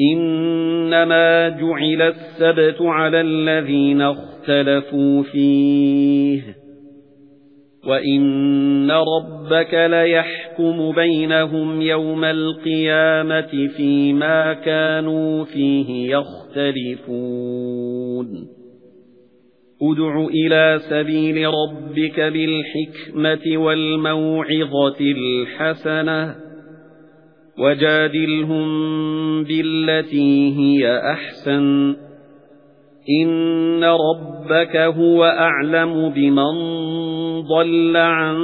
إِنَّمَا جُعِلَ السَّبْتُ عَلَى الَّذِينَ اخْتَلَفُوا فِيهِ. وَإِنَّ رَبَّكَ لَيَحْكُمُ بَيْنَهُمْ يَوْمَ الْقِيَامَةِ فِيمَا كَانُوا فِيهِ يَخْتَلِفُونَ. ادْعُ إِلَى سَبِيلِ رَبِّكَ بِالْحِكْمَةِ وَالْمَوْعِظَةِ الْحَسَنَةِ. وَجَادِلْهُم بِالَّتِي هِيَ أَحْسَنُ. إِنَّ رَبَّكَ هُوَ أَعْلَمُ بِمَنْ ضَلَّ عَن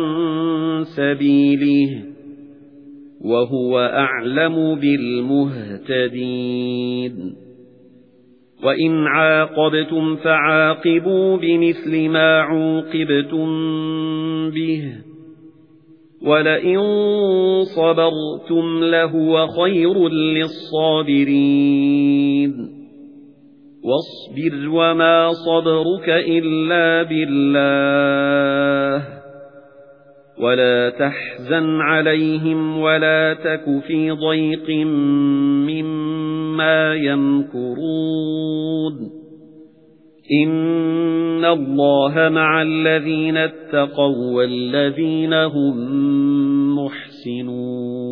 سَبِيلِهِ وَهُوَ أَعْلَمُ بِالْمُهْتَدِينَ. وَإِنْ عَاقَبْتُمْ فَعَاقِبُوا بِمِثْلِ مَا عُوقِبْتُمْ بِهِ. وَلَئِن صَبَرْتُمْ لَهُوَ خَيْرٌ لِلصَّابِرِينَ وَاصْبِرْ وَمَا صَبْرُكَ إِلَّا بِاللَّهِ وَلَا تَحْزَنْ عَلَيْهِمْ وَلَا تَكُ فِي ضَيْقٍ مِّمَّا يَمْكُرُونَ إِنَّ اللَّهَ مَعَ الَّذِينَ اتَّقَوْا وَالَّذِينَ هُمْ مُحْسِنُونَ